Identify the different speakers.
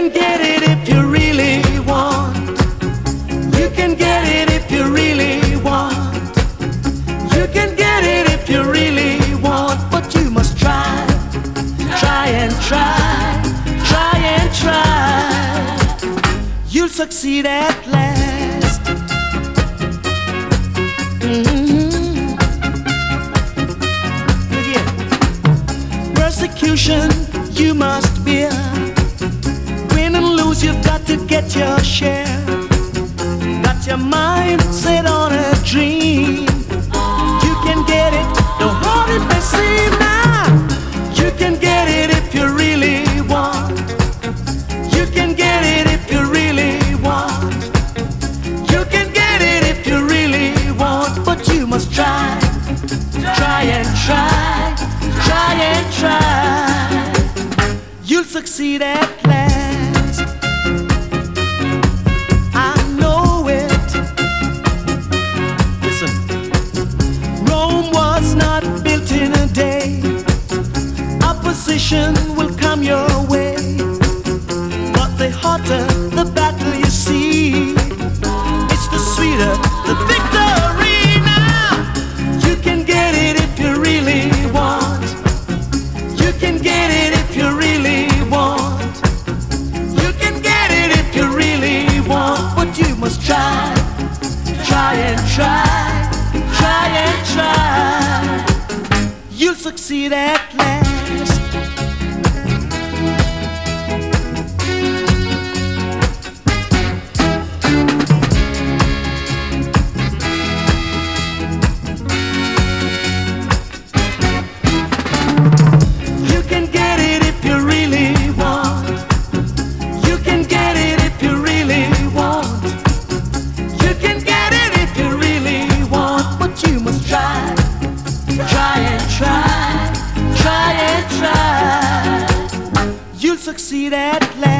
Speaker 1: can get it if you really want. You can get it if you really want. You can get it if you really want, but you must try, try and try, try and try. You'll succeed at last. Mm-hmm. Look here. Persecution you must bear. You've got to get your share. Got your mind set on a dream. You can get it, no hard it may seem now. You can get it if you really want. You can get it if you really want. You can get it if you really want, but you must try. Try and try, try and try. You'll succeed at last. Will come your way, but the hotter the battle you see, it's the sweeter the victory. Now you can get it if you really want. You can get it if you really want. You can get it if you really want, but you must try. Try and try, try and try. You'll succeed at last. Try, that and